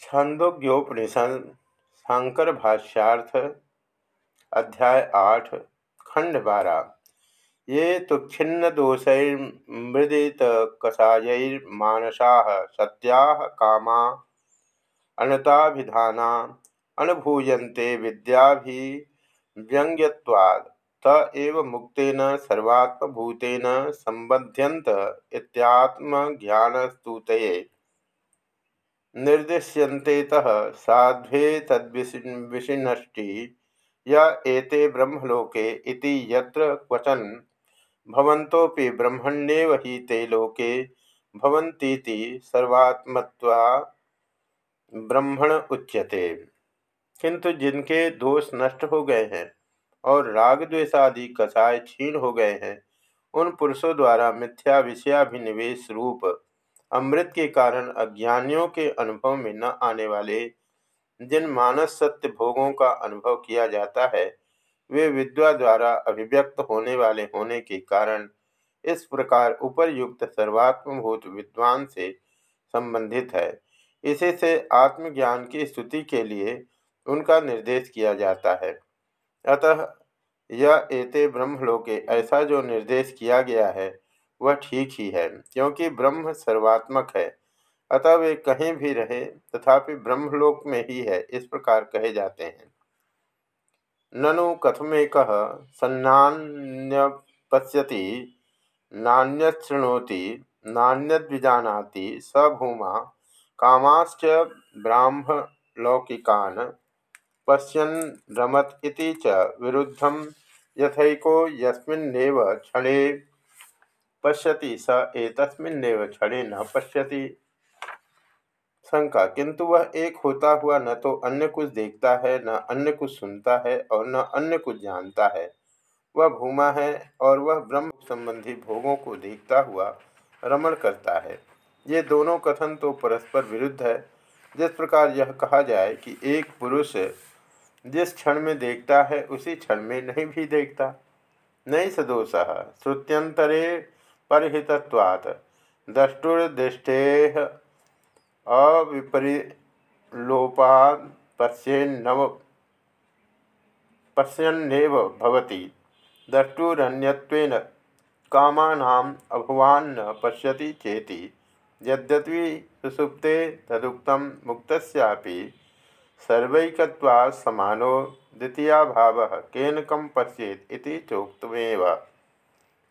छंदोग्योपनिषद शांकर भाष्यार्थ, अध्याय आठ, खंड बारह। ये तो छिन्न दोषैर्मृदित कषायर्मानसा सत्या कामा, अनताभिधाना, अनुभूयन्ते विद्याभिव्यंग्यवाद त एव मुक्तेन, सर्वात्मभूतेन संबध्यन्त इत्यात्मज्ञानस्तुतये। निर्दिश्यन्तेतः साध्वे तद्विशिनष्टि य एते ब्रह्मलोके इति यत्र क्वचन। भवन्तोऽपि ब्रह्मण्येव हि ते लोके भवन्तीति सर्वात्मत्वा ब्रह्मण उच्यते। किंतु जिनके दोष नष्ट हो गए हैं और राग द्वेषादि कसाय क्षीण हो गए हैं, उन पुरुषों द्वारा मिथ्या विषयाभिनिवेश रूप अमृत के कारण अज्ञानियों के अनुभव में न आने वाले जिन मानस सत्य भोगों का अनुभव किया जाता है, वे विद्वा द्वारा अभिव्यक्त होने वाले होने के कारण इस प्रकार उपरयुक्त सर्वात्मभूत विद्वान से संबंधित है। इसी से आत्मज्ञान की स्तुति के लिए उनका निर्देश किया जाता है। अतः यह एते ब्रह्मलोके ऐसा जो निर्देश किया गया है वह ठीक ही है, क्योंकि ब्रह्म सर्वात्मक है। अतः वे कहीं भी रहे, तथापि ब्रह्मलोक में ही है, इस प्रकार कहे जाते हैं। ननु कथमे कह सन्नान्य पश्यति नान्यशृणोति नान्यद्विजानाति, स भूमा, कामाश्च ब्राह्मलौकिकान् पश्यन् रमत इति च विरुद्धं यथैको यस्मिन्नेव क्षणे पश्यति स एतस्मिन्नेव क्षणे न पश्यति। शंका, किंतु वह एक होता हुआ न तो अन्य कुछ देखता है, न अन्य कुछ सुनता है और न अन्य कुछ जानता है। वह भूमा है और वह ब्रह्म संबंधी भोगों को देखता हुआ रमण करता है। ये दोनों कथन तो परस्पर विरुद्ध है। जिस प्रकार यह कहा जाए कि एक पुरुष जिस क्षण में देखता है, उसी क्षण में नहीं भी देखता। नहीं सदोष श्रुत्यंतरे परहितत्वात्। द्रष्टुर्दृष्टे अविपरिलोपात् पश्येन्नव पश्यन्नेव भवति। द्रष्टुरन्यत्वेन कामानाम् अभवान्न पश्यति चेति। यद्यपि सुसुप्ते तदुक्तं मुक्तस्यापि सर्वैकत्वात् समानो द्वितीयाभावः केन कम पश्येत इति चोक्तमेव।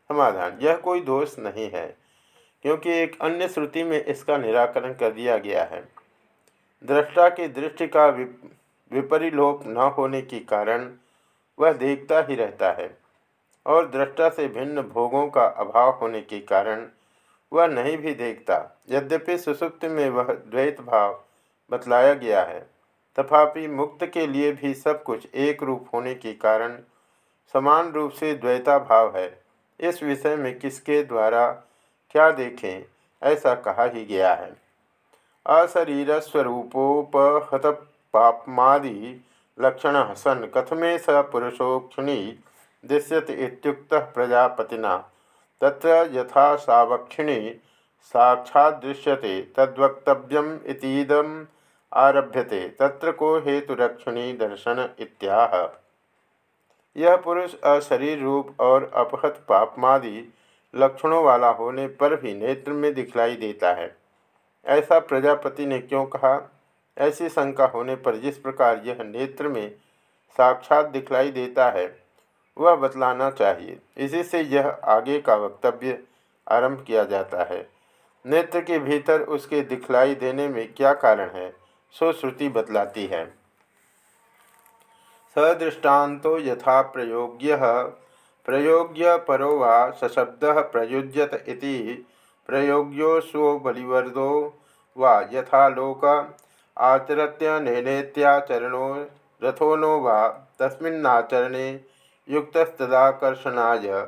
समाधान यह कोई दोष नहीं है, क्योंकि एक अन्य श्रुति में इसका निराकरण कर दिया गया है। दृष्टा की दृष्टि का विपरिलोप न होने के कारण वह देखता ही रहता है, और दृष्टा से भिन्न भोगों का अभाव होने के कारण वह नहीं भी देखता। यद्यपि सुसुप्त में वह द्वैत भाव बतलाया गया है, तथापि मुक्त के लिए भी सब कुछ एक रूप होने के कारण समान रूप से द्वैता भाव है। इस विषय में किसके द्वारा क्या देखें, ऐसा कहा ही गया है। अशरीर स्वरूपोपहत पापमादि लक्षण सन कथमे स पुरुषो क्षुणी दृश्यत प्रजापतिना। तत्र यथा सावक्षिणी साक्षादृश्यते तद्वक्तव्यम इतीदम आरभ्यते, तत्र को हेतुरक्षिणी दर्शन इत्याह। यह पुरुष अशरीर रूप और अपहत पापमादि लक्षणों वाला होने पर भी नेत्र में दिखलाई देता है। ऐसा प्रजापति ने क्यों कहा? ऐसी शंका होने पर जिस प्रकार यह नेत्र में साक्षात दिखलाई देता है, वह बतलाना चाहिए। इसी से यह आगे का वक्तव्य आरंभ किया जाता है। नेत्र के भीतर उसके दिखलाई देने में क्या कारण है, सो श्रुति बतलाती है। सदृष्टान्तो यथा प्रयोग्य। प्रयोग्य परो वा सशब्द प्रयुज्यत इति। प्रयोग्योऽसो बलिवर्दो वा यथा लोक आचरत्यनेनेत्याचरणो रथो नो वा तस्मिन्नाचरणे युक्तस्तदाकर्षणाय।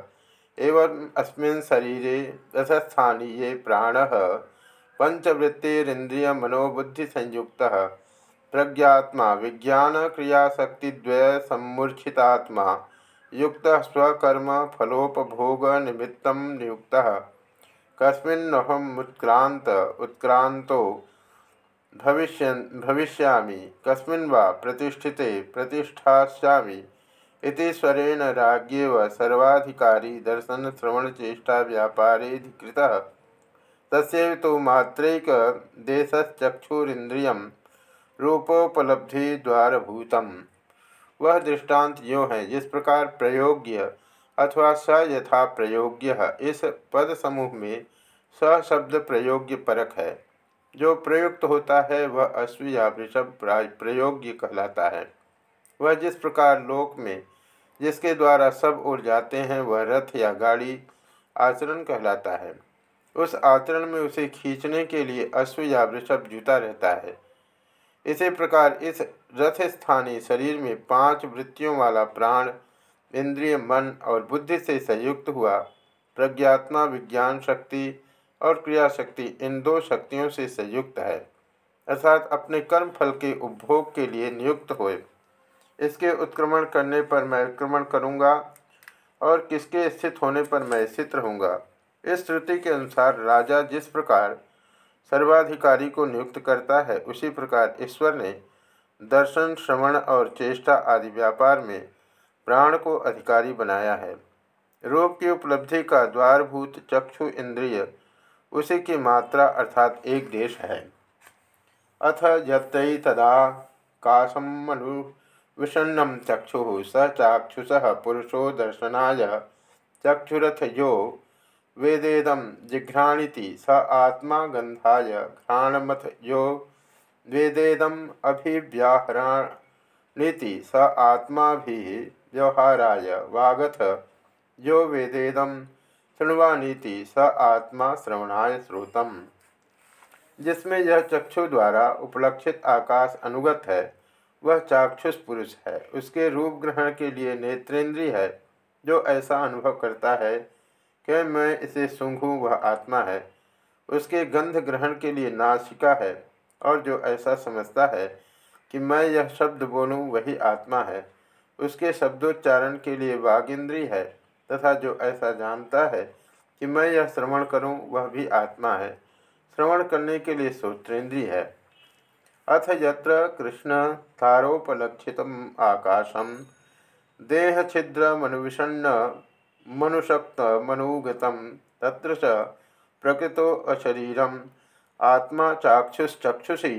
एवं अस्मिन् शरीरे रथस्थानीये प्राणः। पंचवृत्तिरिंद्रियमनोबुद्धिसंयुक्तः प्रज्ञात्मा, विज्ञान क्रियाशक्तिद्वय सम्मूर्छितात्मा युक्त स्वकर्म फलोपभोग निमित्त नियुक्त। कस्मिन्नहम उत्क्रांत उत्क्रांतो भविष्य भविष्यामि। कस्मिन् वा प्रतिष्ठिते, प्रतिष्ठास्यामि। इति स्वरेण राज्ञेव सर्वाधिकारी दर्शन श्रवण चेष्टा व्यापारेधिकृतः तस्व तो मात्रैक देशचक्षुरिंद्रिय रूपोपलब्धि द्वारभूतम। वह दृष्टांत यो है, जिस प्रकार प्रयोग्य अथवा स यथा प्रयोग्य इस पद समूह में स शब्द प्रयोग्य परक है। जो प्रयुक्त होता है, वह अश्व या वृषभ प्रयोग्य कहलाता है। वह जिस प्रकार लोक में जिसके द्वारा सब ओर जाते हैं, वह रथ या गाड़ी आचरण कहलाता है। उस आचरण में उसे खींचने के लिए अश्व या वृषभ जूता रहता है। इसी प्रकार इस रथ स्थानीय शरीर में पाँच वृत्तियों वाला प्राण, इंद्रिय, मन और बुद्धि से संयुक्त हुआ। प्रज्ञात्मा, विज्ञान शक्ति और क्रिया शक्ति इन दो शक्तियों से संयुक्त है, अर्थात अपने कर्म फल के उपभोग के लिए नियुक्त हुए। इसके उत्क्रमण करने पर मैं उत्क्रमण करूँगा और किसके स्थित होने पर मैं स्थित रहूँगा। इस श्रुति के अनुसार राजा जिस प्रकार सर्वाधिकारी को नियुक्त करता है। उसी प्रकार ईश्वर ने दर्शन, श्रवण और चेष्टा आदि व्यापार में प्राण को अधिकारी बनाया है। रूप की उपलब्धि का द्वारभूत चक्षु इंद्रिय उसी की मात्रा अर्थात एक देश है। अथ यत्तई तदा काशम मनु विषण्णम चक्षु स चाक्षुष पुरुषो दर्शनाय चक्षुरथ यो वेदेदम जिघ्राणीति स आत्मा गंधाय घ्राणमथ यो वेदेदम अभिव्याहराणीति स आत्मा भी व्यवहाराय वागथ यो वेदेदम शृण्वानीति स आत्मा श्रवणाय श्रोतम। जिसमें यह चक्षु द्वारा उपलक्षित आकाश अनुगत है, वह चाक्षुष पुरुष है। उसके रूप ग्रहण के लिए नेत्रेंद्रीय है, जो ऐसा अनुभव करता है कि मैं इसे सूंघूँ, वह आत्मा है। उसके गंध ग्रहण के लिए नासिका है और जो ऐसा समझता है कि मैं यह शब्द बोलूँ, वही आत्मा है। उसके शब्दोच्चारण के लिए वागिंद्री है तथा जो ऐसा जानता है कि मैं यह श्रवण करूँ, वह भी आत्मा है। श्रवण करने के लिए श्रोत्रेंद्रिय है। अथ यत्र कृष्ण तारोपलक्षित आकाशम। देह छिद्र मनुविषण्ण मनुशक्त मनुगत त्र च प्रकृतो आत्मा चाक्षुश्चक्षुषी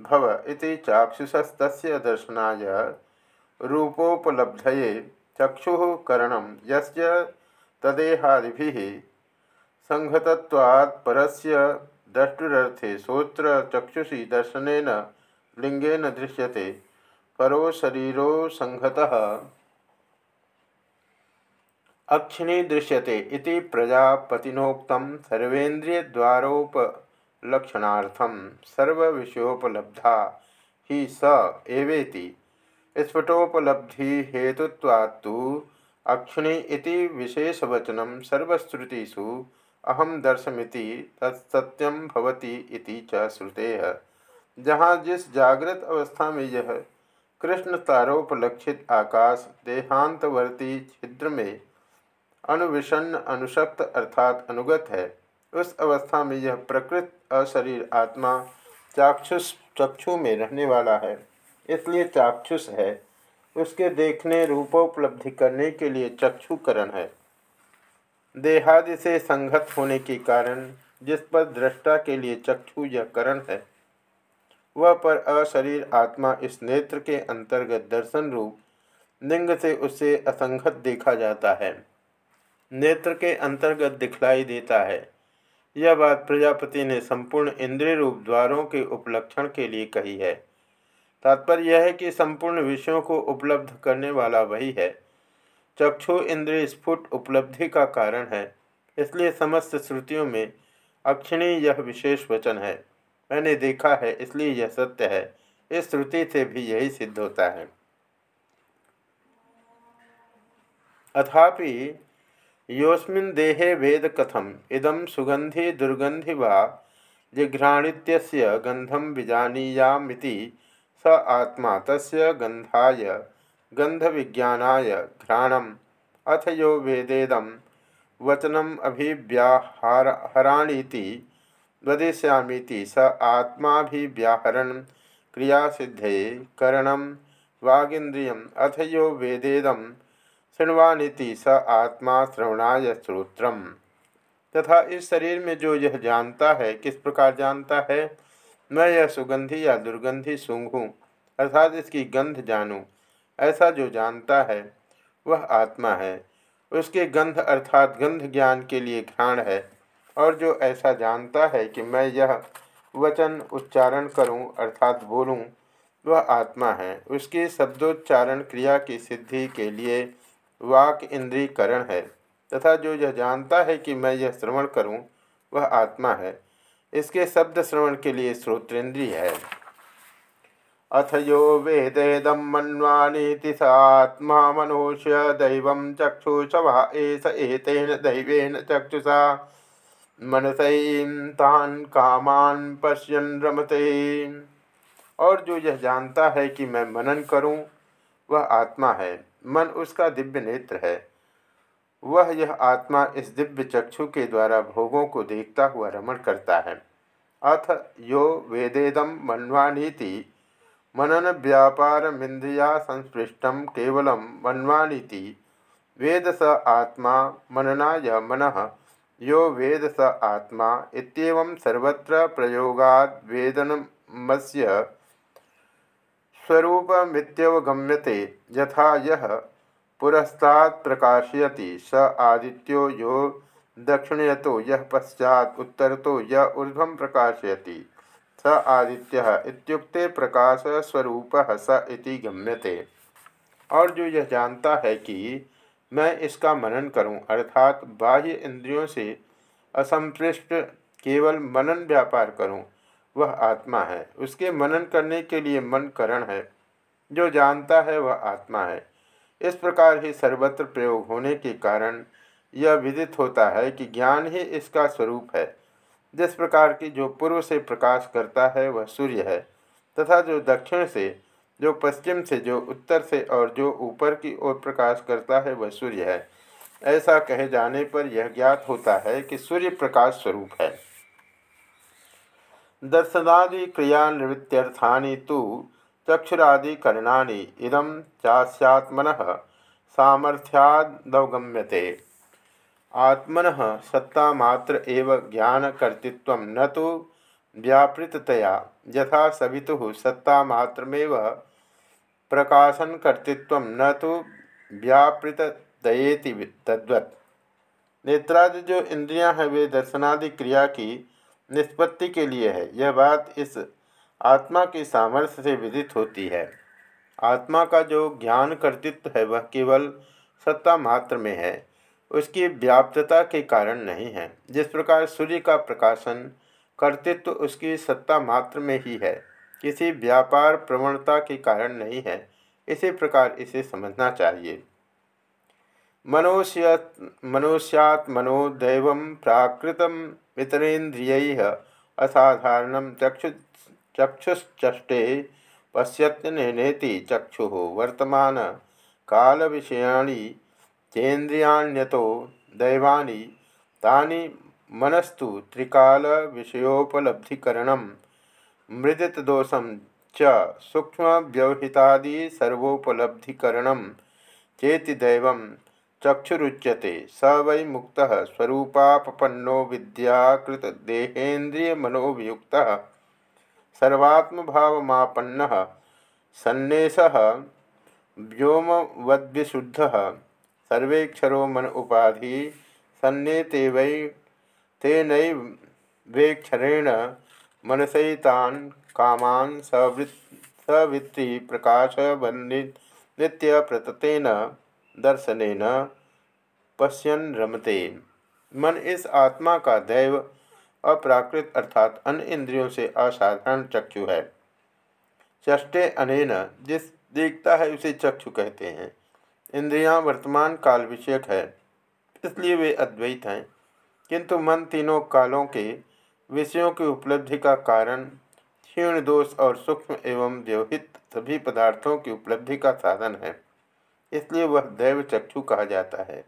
भव इति चाक्षुषस्तस्य दर्शनाय रूपोपलब्धये चक्षुः करणं यस्य तदेहादिभिः संहतत्वात् परस्य द्रष्टुरर्थे श्रोत्र चक्षुषी दर्शनेन लिंगेन दृश्यते। परो शरीरो संहतः। अक्षिणी दृश्यते इति प्रजापतिनोक्त सर्वेन्द्रियद्वारोपलक्षणार्थम सर्वविषयोपलब्धा ही स एवेति। स्फुटोपलब्धि हेतुत्वात्तु अक्षिणी इति विशेषवचनं सर्वश्रुतिषु अहम दर्शमिति तत्सत्यम भवति इति च श्रुतेः। जहाँ जिस जागृत अवस्था में यह कृष्ण तारोपलक्षित आकाश देहांतवर्ती छिद्र में अनुविषण अनुशक्त अर्थात अनुगत है। उस अवस्था में यह प्रकृत अशरीर आत्मा चाक्षुष चक्षु में रहने वाला है, इसलिए चाक्षुष है। उसके देखने, रूपोपलब्धि करने के लिए चक्षुकरण है। देहादि से संगत होने के कारण, जिस पर दृष्टा के लिए चक्षु यह करण है, वह पर अशरीर आत्मा इस नेत्र के अंतर्गत दर्शन रूप, लिंग से उससे असंगत देखा जाता है। नेत्र के अंतर्गत दिखलाई देता है। यह बात प्रजापति ने संपूर्ण इंद्रिय रूप द्वारों के उपलक्षण के लिए कही है। तात्पर्य यह है कि संपूर्ण विषयों को उपलब्ध करने वाला वही है। चक्षु इंद्रिय स्फुट उपलब्धि का कारण है, इसलिए समस्त श्रुतियों में अक्षिणी यह विशेष वचन है। मैंने देखा है, इसलिए यह सत्य है। इस श्रुति से भी यही सिद्ध होता है। अथापि योस्मिन् देहे वेद कथम इदम सुगंधि दुर्गंधि वा जिघ्राणित्यस्य गंधम विजानीयामिति स आत्मा तस्य गंधाय गंध विज्ञानाय घ्राणम। अथ यो वेदेदम वचनम अभिव्याहाराणीति वदिष्यामीति स आत्माभिव्याहरण क्रिया सिद्धे करण वागिंद्रिय अथ यो वेदेदम शृण्वानीति स आत्मा श्रवणाय श्रोत्र तथा इस शरीर में जो यह जानता है, किस प्रकार जानता है, मैं यह सुगंधी या दुर्गंधी सूंघूँ अर्थात इसकी गंध जानूँ, ऐसा जो जानता है, वह आत्मा है। उसके गंध अर्थात गंध ज्ञान के लिए घ्राण है, और जो ऐसा जानता है कि मैं यह वचन उच्चारण करूँ, अर्थात बोलूँ, वह आत्मा है। उसकी शब्दोच्चारण क्रिया की सिद्धि के लिए वाक इंद्रीकरण है तथा जो यह जानता है कि मैं यह श्रवण करूँ, वह आत्मा है। इसके शब्द श्रवण के लिए श्रोत्रेंद्रिय है। अथ यो वेदेदम मन्वानीति सात्मा मनुष्य दैव चक्षुषवा एस एतेन दैवेन चक्षुषा। मनसैन कामान पश्यन रमते। और जो यह जानता है कि मैं मनन करूँ वह आत्मा है, मन उसका दिव्य नेत्र है। वह यह आत्मा इस दिव्य चक्षु के द्वारा भोगों को देखता हुआ रमण करता है। अथ यो वेदेदम मनवानीति, मनन व्यापार मिंद्रिया संस्पृष्ट केवल मनवानीति। वेद स आत्मा, मननाय मन, यो वेद स आत्मा इत्येवं सर्वत्र प्रयोगाद वेदनमस्य स्वरूपमित्यवगम्यते, यथा यह प्रकाशयति, स आदित्यो यो दक्षिणयतो यह पश्चात उत्तर तो यह ऊर्ध्व प्रकाशयति, स आदित्य इत्युक्ते प्रकाश स्वरूप स इति गम्यते। और जो यह जानता है कि मैं इसका मनन करूँ, अर्थात बाह्य इंद्रियों से असंपृष्ट केवल मनन व्यापार करूँ वह आत्मा है। उसके मनन करने के लिए मन करण है। जो जानता है वह आत्मा है। इस प्रकार ही सर्वत्र प्रयोग होने के कारण यह विदित होता है कि ज्ञान ही इसका स्वरूप है। जिस प्रकार की जो पूर्व से प्रकाश करता है, वह सूर्य है। तथा जो दक्षिण से, जो पश्चिम से, जो उत्तर से और जो ऊपर की ओर प्रकाश करता है, वह सूर्य है। ऐसा कहे जाने पर यह ज्ञात होता है कि सूर्य प्रकाश स्वरूप है। दर्शनादि क्रिया निवृत्थानी तो चक्षुरादिकरणानि इदम चास्यात्मन सामर्थ्यादवगम्यते। आत्मन सत्तामात्र एव ज्ञानकर्तृत्व न तो व्यापृततया, यथा सवितु सत्तामात्रमेव प्रकाशनकर्तृत्व न तो व्यापृतयेति तद्वत्। नेत्रादि जो इंद्रियाँ हैं, वे दर्शनादि क्रिया की निष्पत्ति के लिए है। यह बात इस आत्मा के सामर्थ्य से विदित होती है। आत्मा का जो ज्ञान कर्तृत्व है, वह केवल सत्ता मात्र में है। उसकी व्याप्तता के कारण नहीं है। जिस प्रकार सूर्य का प्रकाशन कर्तृत्व उसकी सत्ता मात्र में ही है, किसी व्यापार प्रवणता के कारण नहीं है। इसी प्रकार इसे समझना चाहिए। मनुष्य मनुष्यात्मनो दैव प्राकृतम इतरेन्द्रिय असाधारण चक्षु, चक्षुश्चष्टे पश्यत्यनेति चक्षु वर्तमान काल विषयाणी चेन्द्रियाण्यतो दैवानी, तानि मनस्तु त्रिकाल विषयोपलब्धिकरण मृदितदोषम च सूक्ष्म व्यवहितादि सर्वोपलब्धिकरण चेति दैव चक्षुरुच्यते। स वै मुक्त स्वरूपापन्नो विद्याकृत देहेन्द्रिय मनोवियुक्तः सर्वात्मभावमापन्न। सन्नेश व्योमवद्विशुद्ध। सर्वेक्षरो मन उपाधि सन्नेते वै तेन वेक्षरेण मनसैतान कामान सवृत् सवित्री प्रकाश नित्य प्रततेन दर्शनेन पश्यन रमते मन इस आत्मा का दैव अप्राकृत अर्थात अन्य इंद्रियों से असाधारण चक्षु है। चष्टे अनेन, जिस देखता है उसे चक्षु कहते हैं। इंद्रियाँ वर्तमान काल विषयक है, इसलिए वे अद्वैत हैं। किंतु मन तीनों कालों के विषयों की उपलब्धि का कारण, क्षीण दोष और सूक्ष्म एवं व्यवहित सभी पदार्थों की उपलब्धि का साधन है। इसलिए वह दैव चक्षु कहा जाता है।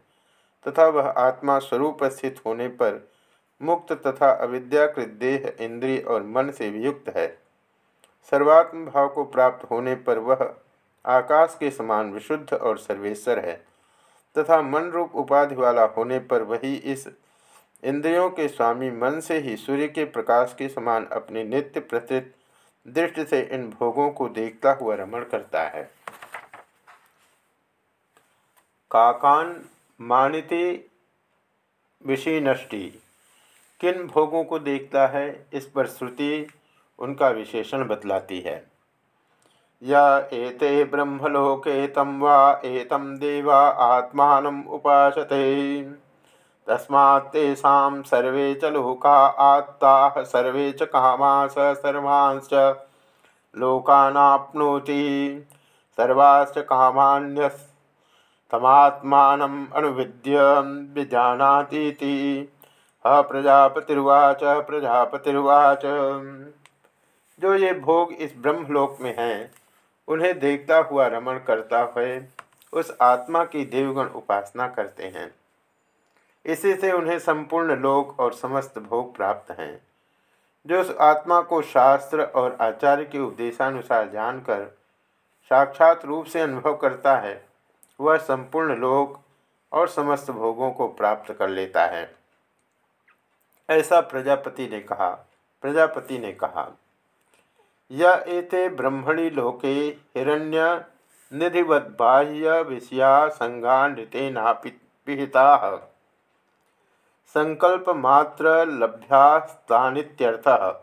तथा वह आत्मा स्वरूप स्थित होने पर मुक्त तथा अविद्याकृत देह, इंद्रिय और मन से वियुक्त है। सर्वात्म भाव को प्राप्त होने पर वह आकाश के समान विशुद्ध और सर्वेश्वर है। तथा मन रूप उपाधि वाला होने पर वही इस इंद्रियों के स्वामी मन से ही सूर्य के प्रकाश के समान अपने नित्य प्रतीत दृष्टि से इन भोगों को देखता हुआ रमण करता है। काकान मानिति विषीनष्टि किन भोगों को देखता है, इस पर श्रुति उनका विशेषण बतलाती है। या एते ब्रह्मलोके तम वा एतम देवा आत्मान उपासते। तस्मात्तेषा सर्वे च लोका आत्ता, सर्वे च कामा स सर्वांश्च लोकानाप्नोति। सर्वाश्च कामान्यस् तमात्मानम अनुविद्य विजानातीति। ह प्रजापतिर्वाच प्रजापतिर्वाच। जो ये भोग इस ब्रह्मलोक में हैं, उन्हें देखता हुआ रमण करता हुए उस आत्मा की देवगण उपासना करते हैं। इसी से उन्हें संपूर्ण लोक और समस्त भोग प्राप्त हैं। जो उस आत्मा को शास्त्र और आचार्य के उपदेशानुसार जानकर साक्षात रूप से अनुभव करता है वह संपूर्ण लोक और समस्त भोगों को प्राप्त कर लेता है। ऐसा प्रजापति ने कहा, प्रजापति ने कहा यह एते ब्रह्मणि लोके हिरण्य निधिवत बाह्य विषया संज्ञानृतेनापिता संकल्प मात्र लभ्यास्तानित्यर्थ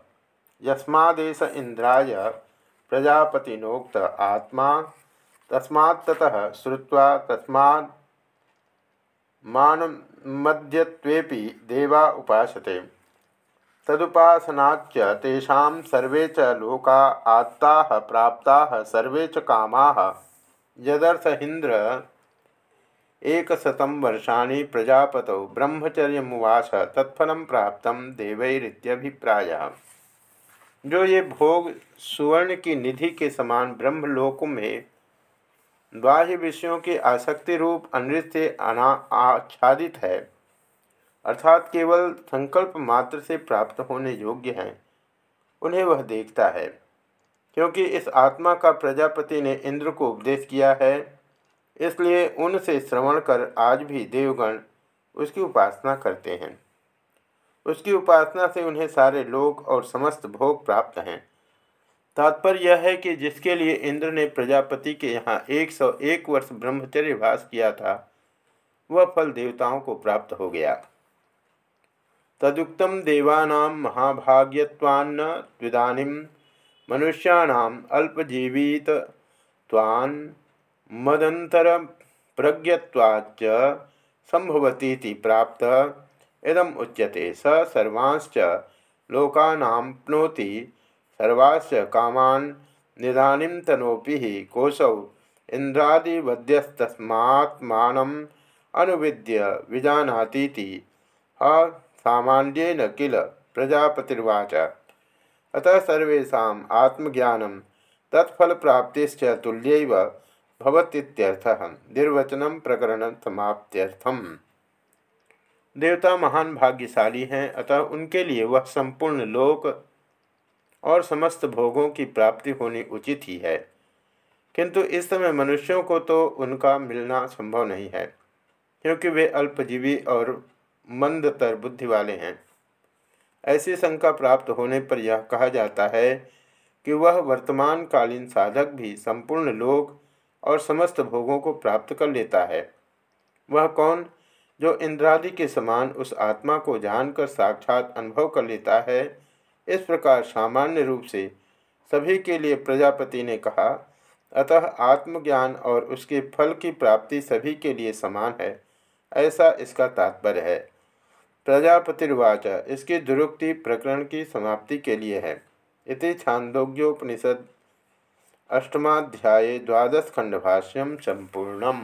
यस्मादेश इंद्राय प्रजापतिनोक्त आत्मा तस्मात्ततः श्रुवा तस्मात् मानमद्यत्वेपि देवा उपासते। तदुपासनाच्च तेषां सर्वे च लोका आत्ताः प्राप्ताः सर्वे च कामाः। यदर्थहीन्द्र एकशतं वर्षाणि प्रजापतौ ब्रह्मचर्यमुवास तत्फलं प्राप्त देवैरित्यभिप्रायः। जो ये भोग सुवर्ण की निधि के समान ब्रह्मलोक में बाह्य विषयों की आसक्ति रूप अनृत से आच्छादित है। अर्थात केवल संकल्प मात्र से प्राप्त होने योग्य हैं। उन्हें वह देखता है, क्योंकि इस आत्मा का प्रजापति ने इंद्र को उपदेश किया है। इसलिए उनसे श्रवण कर आज भी देवगण उसकी उपासना करते हैं। उसकी उपासना से उन्हें सारे लोक और समस्त भोग प्राप्त हैं। तात्पर्य यह है कि जिसके लिए इंद्र ने प्रजापति के यहाँ एक सौ एक वर्ष ब्रह्मचर्य भाष किया था, वह फल देवताओं को प्राप्त हो गया। तदुक्तम देवानाम महाभाग्यवान्न विदानी मनुष्याणाम अल्पजीवित मदंतर प्रज्ञत्वाच्च संभवती प्राप्त। इदम उच्यते स सर्वांश्च लोकानाप्नोति सर्वास्य कामान निधानीम तनोपि कोशौ इंद्रादिवद्यस्तस्मात्मानम अनुविद्य विजानातीति। किल प्रजापतिर्वाच। अतः सर्वेशा आत्मज्ञान तत्फल प्राप्तिश्च तुल्यैव निर्वचनम प्रकरण समाप्त्यर्थम। देवता महान भाग्यशाली हैं, अतः उनके लिए वह संपूर्ण लोक और समस्त भोगों की प्राप्ति होनी उचित ही है। किंतु इस समय मनुष्यों को तो उनका मिलना संभव नहीं है, क्योंकि वे अल्पजीवी और मंदतर बुद्धि वाले हैं। ऐसी शंका प्राप्त होने पर यह कहा जाता है कि वह वर्तमान कालीन साधक भी संपूर्ण लोक और समस्त भोगों को प्राप्त कर लेता है। वह कौन जो इंद्रादि के समान उस आत्मा को जानकर साक्षात अनुभव कर लेता है इस प्रकार सामान्य रूप से सभी के लिए प्रजापति ने कहा, अतः आत्मज्ञान और उसके फल की प्राप्ति सभी के लिए समान है, ऐसा इसका तात्पर्य है। प्रजापतिर्वाच, इसकी दुरुक्ति प्रकरण की समाप्ति के लिए है। इति छांदोग्योपनिषद, अष्टमाध्याय द्वादश खंडभाष्यम संपूर्णम।